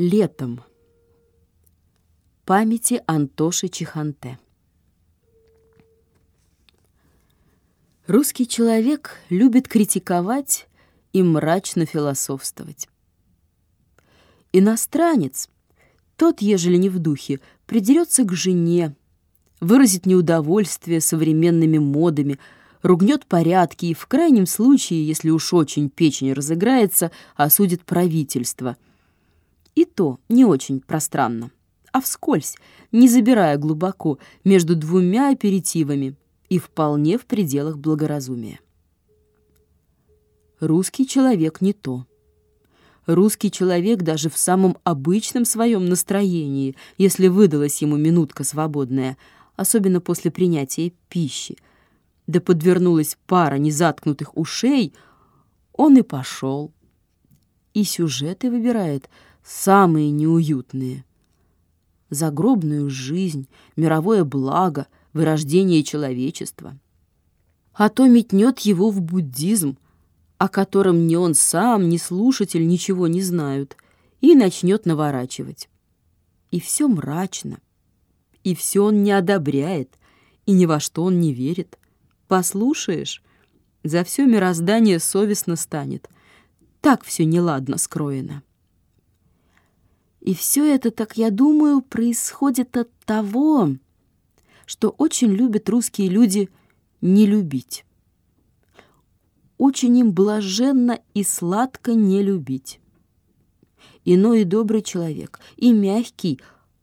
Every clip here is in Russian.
Летом. Памяти Антоши Чиханте. Русский человек любит критиковать и мрачно философствовать. Иностранец, тот, ежели не в духе, придерется к жене, выразит неудовольствие современными модами, ругнет порядки и, в крайнем случае, если уж очень печень разыграется, осудит правительство – и то не очень пространно, а вскользь, не забирая глубоко между двумя аперитивами и вполне в пределах благоразумия. Русский человек не то. Русский человек даже в самом обычном своем настроении, если выдалась ему минутка свободная, особенно после принятия пищи, да подвернулась пара незаткнутых ушей, он и пошел. И сюжеты выбирает – самые неуютные. Загробную жизнь, мировое благо, вырождение человечества. А то метнет его в буддизм, о котором ни он сам, ни слушатель ничего не знают, и начнет наворачивать. И все мрачно, и все он не одобряет, и ни во что он не верит. Послушаешь, за все мироздание совестно станет. Так все неладно скроено. И все это, так я думаю, происходит от того, что очень любят русские люди не любить. Очень им блаженно и сладко не любить. Иной добрый человек, и мягкий,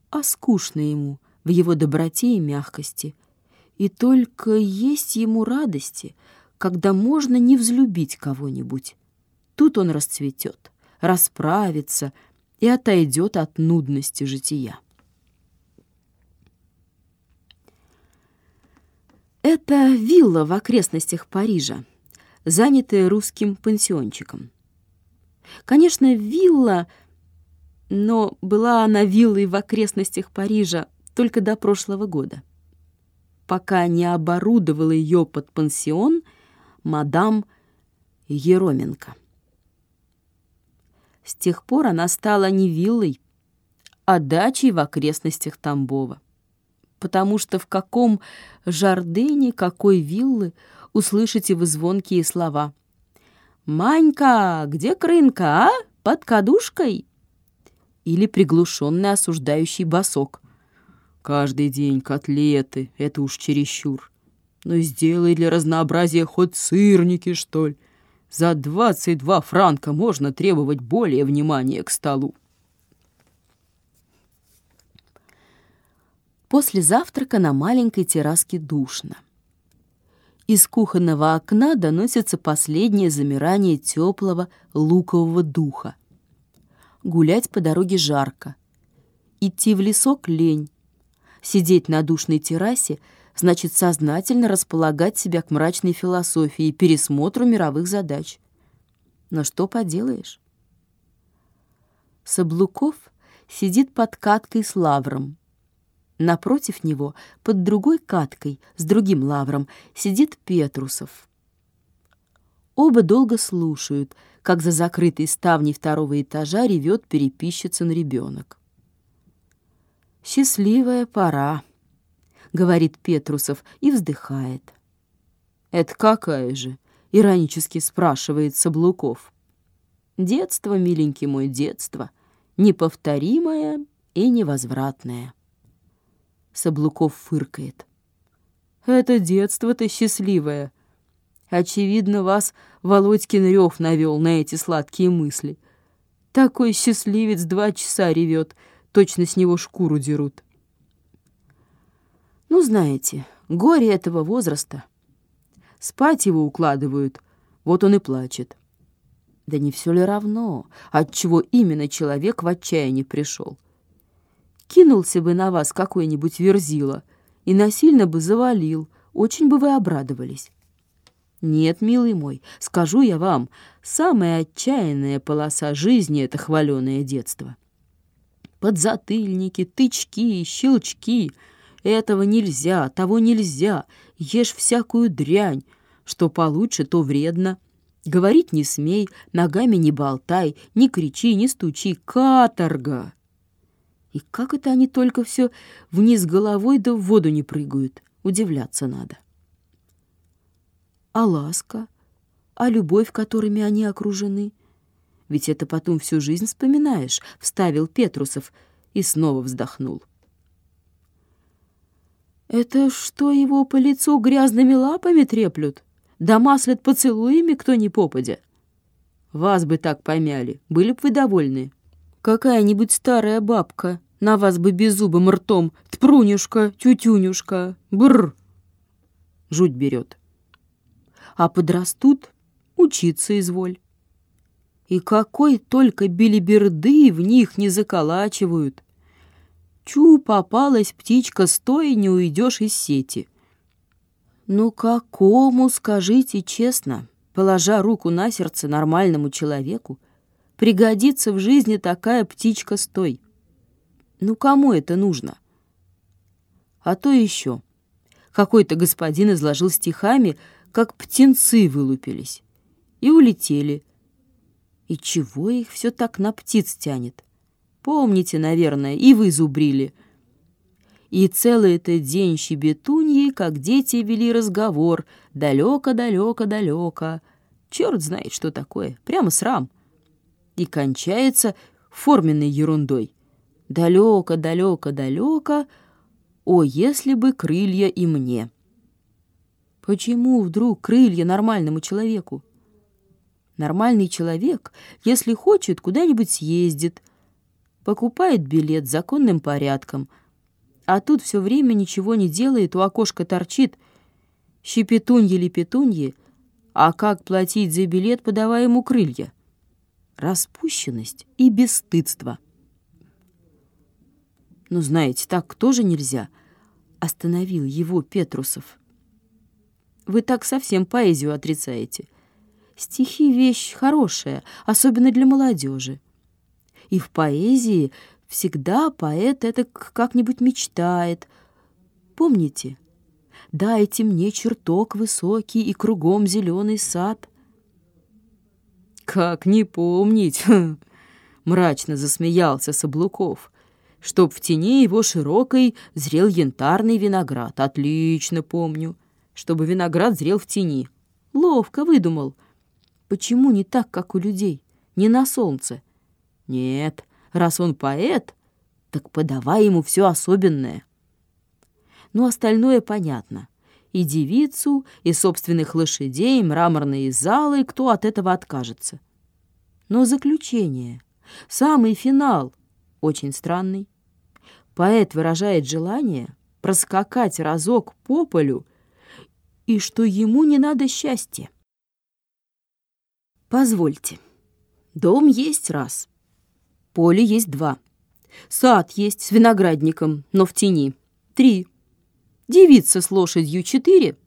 а скучно ему в его доброте и мягкости. И только есть ему радости, когда можно не взлюбить кого-нибудь. Тут он расцветет, расправится — и отойдет от нудности жития. Это вилла в окрестностях Парижа, занятая русским пансиончиком. Конечно, вилла, но была она виллой в окрестностях Парижа только до прошлого года, пока не оборудовала ее под пансион мадам Ероменко. С тех пор она стала не виллой, а дачей в окрестностях Тамбова. Потому что в каком жардене какой виллы услышите вы звонкие слова «Манька, где крынка, а? Под кадушкой?» Или приглушенный осуждающий босок. «Каждый день котлеты, это уж чересчур. Но сделай для разнообразия хоть сырники, что ли. За 22 франка можно требовать более внимания к столу. После завтрака на маленькой терраске душно. Из кухонного окна доносится последнее замирание теплого лукового духа. Гулять по дороге жарко. Идти в лесок лень. Сидеть на душной террасе — значит сознательно располагать себя к мрачной философии и пересмотру мировых задач. Но что поделаешь? Соблуков сидит под каткой с лавром. Напротив него, под другой каткой, с другим лавром, сидит Петрусов. Оба долго слушают, как за закрытой ставней второго этажа ревет переписчица на ребенок. Счастливая пора говорит Петрусов и вздыхает. «Это какая же?» — иронически спрашивает Соблуков. «Детство, миленький мой, детство, неповторимое и невозвратное». Соблуков фыркает. «Это детство-то счастливое. Очевидно, вас Володькин рев навел на эти сладкие мысли. Такой счастливец два часа ревет, точно с него шкуру дерут. Ну, знаете, горе этого возраста. Спать его укладывают, вот он и плачет. Да не все ли равно, от чего именно человек в отчаянии пришел? Кинулся бы на вас какой-нибудь верзила и насильно бы завалил, очень бы вы обрадовались. Нет, милый мой, скажу я вам, самая отчаянная полоса жизни — это хваленое детство. Подзатыльники, тычки, щелчки — этого нельзя, того нельзя, ешь всякую дрянь. Что получше, то вредно. Говорить не смей, ногами не болтай, не кричи, не стучи. Каторга! И как это они только все вниз головой да в воду не прыгают? Удивляться надо. А ласка? А любовь, которыми они окружены? Ведь это потом всю жизнь вспоминаешь, — вставил Петрусов и снова вздохнул. Это что его по лицу грязными лапами треплют? Да маслят поцелуями кто ни попадя? Вас бы так помяли, были б вы довольны. Какая-нибудь старая бабка на вас бы беззубым ртом тпрунюшка, тютюнюшка, бррр. Жуть берет. А подрастут, учиться изволь. И какой только билиберды в них не заколачивают. Чу, попалась птичка, стой, не уйдешь из сети. Ну какому, скажите честно, положа руку на сердце нормальному человеку, пригодится в жизни такая птичка, стой? Ну кому это нужно? А то еще. Какой-то господин изложил стихами, как птенцы вылупились и улетели. И чего их все так на птиц тянет? Помните, наверное, и вы зубрили. И целый этот день щебетуньи, как дети вели разговор, далеко-далеко-далеко. Черт знает, что такое, прямо срам. И кончается форменной ерундой. Далеко-далеко-далеко, о, если бы крылья и мне. Почему вдруг крылья нормальному человеку? Нормальный человек, если хочет, куда-нибудь съездит — покупает билет законным порядком, а тут все время ничего не делает, у окошка торчит, щепетуньи-лепетуньи, а как платить за билет, подавая ему крылья? Распущенность и бесстыдство. «Ну, знаете, так тоже нельзя», — остановил его Петрусов. «Вы так совсем поэзию отрицаете. Стихи — вещь хорошая, особенно для молодежи и в поэзии всегда поэт это как-нибудь мечтает. Помните? «Дайте мне чертог высокий и кругом зеленый сад». «Как не помнить?» — мрачно засмеялся Соблуков. «Чтоб в тени его широкой зрел янтарный виноград. Отлично помню. Чтобы виноград зрел в тени. Ловко выдумал. Почему не так, как у людей? Не на солнце, нет, раз он поэт, так подавай ему все особенное. Ну, остальное понятно. И девицу, и собственных лошадей, и мраморные залы, кто от этого откажется. Но заключение, самый финал, очень странный. Поэт выражает желание проскакать разок по полю, и что ему не надо счастья. Позвольте, дом есть раз — Поле есть два. Сад есть с виноградником, но в тени. Три. Девица с лошадью четыре.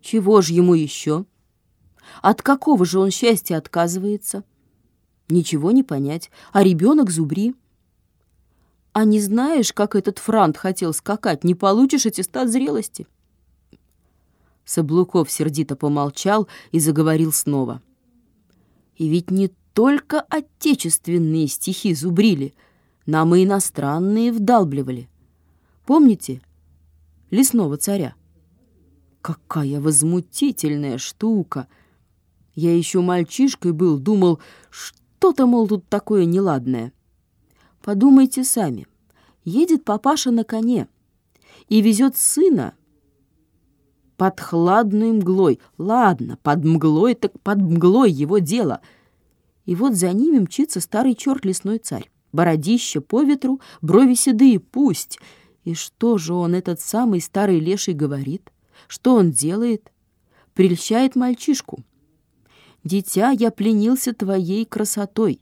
Чего же ему еще? От какого же он счастья отказывается? Ничего не понять. А ребенок зубри. А не знаешь, как этот франт хотел скакать, не получишь аттестат зрелости. Соблуков сердито помолчал и заговорил снова. И ведь не только отечественные стихи зубрили, нам и иностранные вдалбливали. Помните лесного царя? Какая возмутительная штука! Я еще мальчишкой был, думал, что-то, мол, тут такое неладное. Подумайте сами. Едет папаша на коне и везет сына под хладной мглой. Ладно, под мглой так под мглой его дело — и вот за ними мчится старый черт лесной царь. Бородище по ветру, брови седые, пусть. И что же он, этот самый старый леший, говорит? Что он делает? Прельщает мальчишку. «Дитя, я пленился твоей красотой.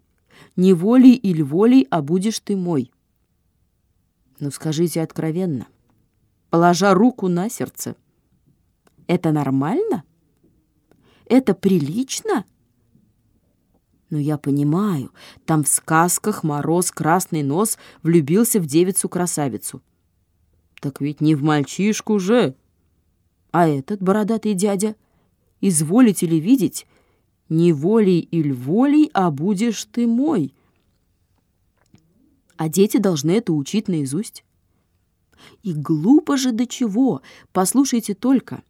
Не волей или волей, а будешь ты мой». Ну, скажите откровенно, положа руку на сердце, это нормально? Это прилично?» Но я понимаю, там в сказках Мороз Красный Нос влюбился в девицу-красавицу. Так ведь не в мальчишку же. А этот бородатый дядя, изволите ли видеть, Не волей или волей, а будешь ты мой. А дети должны это учить наизусть. И глупо же до чего, послушайте только.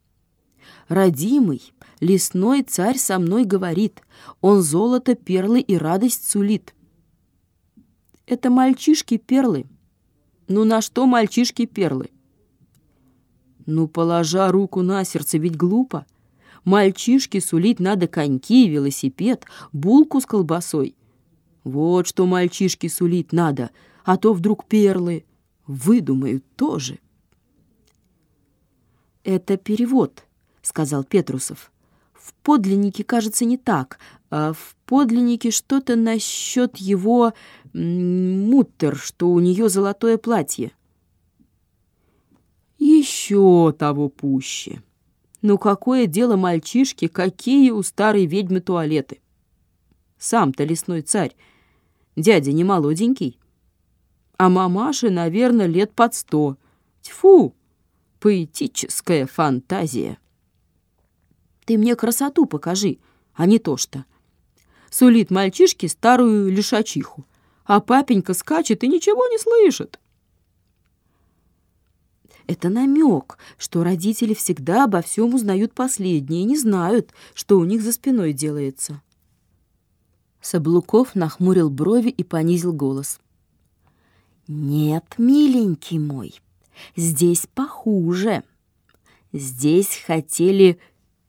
Родимый, лесной царь со мной говорит, он золото, перлы и радость сулит. Это мальчишки-перлы. Ну на что мальчишки-перлы? Ну, положа руку на сердце, ведь глупо. Мальчишке сулить надо коньки, велосипед, булку с колбасой. Вот что мальчишке сулить надо, а то вдруг перлы выдумают тоже. «Это перевод», — сказал Петрусов. «В подлиннике, кажется, не так. А в подлиннике что-то насчет его муттер, что у нее золотое платье». «Еще того пуще. Ну какое дело мальчишки, какие у старой ведьмы туалеты? Сам-то лесной царь, дядя не молоденький» а мамаше, наверное, лет под сто. Тьфу! Поэтическая фантазия. Ты мне красоту покажи, а не то что. Сулит мальчишке старую лишачиху, а папенька скачет и ничего не слышит. Это намек, что родители всегда обо всем узнают последние и не знают, что у них за спиной делается. Соблуков нахмурил брови и понизил голос. «Нет, миленький мой, здесь похуже. Здесь хотели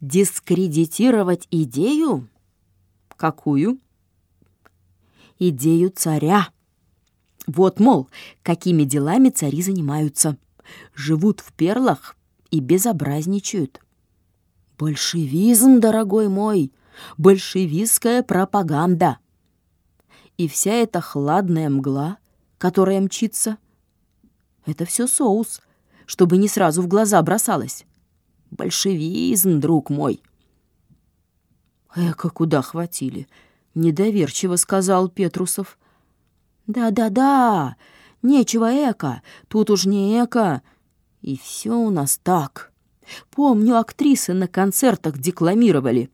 дискредитировать идею». «Какую?» «Идею царя. Вот, мол, какими делами цари занимаются. Живут в перлах и безобразничают. Большевизм, дорогой мой, большевистская пропаганда. И вся эта хладная мгла — которая мчится. Это все соус, чтобы не сразу в глаза бросалось. Большевизм, друг мой. Эка, куда хватили? Недоверчиво сказал Петрусов. Да-да-да, нечего эко, тут уж не эко. И все у нас так. Помню, актрисы на концертах декламировали.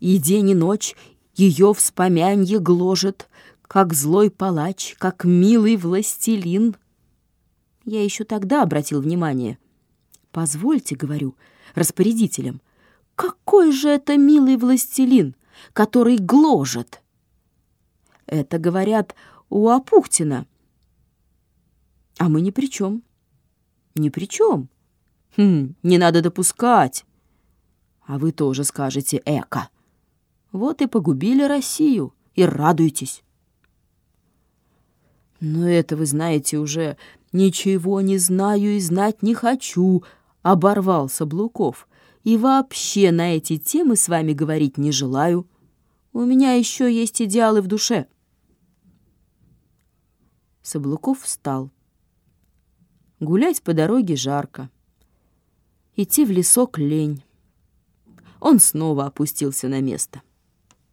И день и ночь ее вспомянье гложет, как злой палач, как милый властелин. Я еще тогда обратил внимание. Позвольте, говорю, распорядителям, какой же это милый властелин, который гложет? Это, говорят, у Апухтина. А мы ни при чем. Ни при чем. Хм, не надо допускать. А вы тоже скажете «эко». Вот и погубили Россию, и радуйтесь. «Но это, вы знаете, уже ничего не знаю и знать не хочу», — оборвал Саблуков. «И вообще на эти темы с вами говорить не желаю. У меня еще есть идеалы в душе». Саблуков встал. Гулять по дороге жарко. Идти в лесок лень. Он снова опустился на место.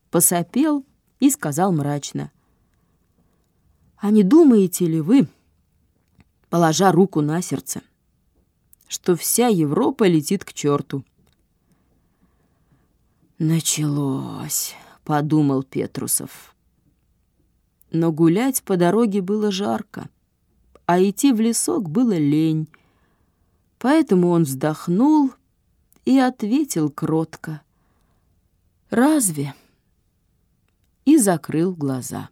Посопел и сказал мрачно — а не думаете ли вы, положа руку на сердце, что вся Европа летит к черту? «Началось», — подумал Петрусов. Но гулять по дороге было жарко, а идти в лесок было лень. Поэтому он вздохнул и ответил кротко. «Разве?» и закрыл глаза.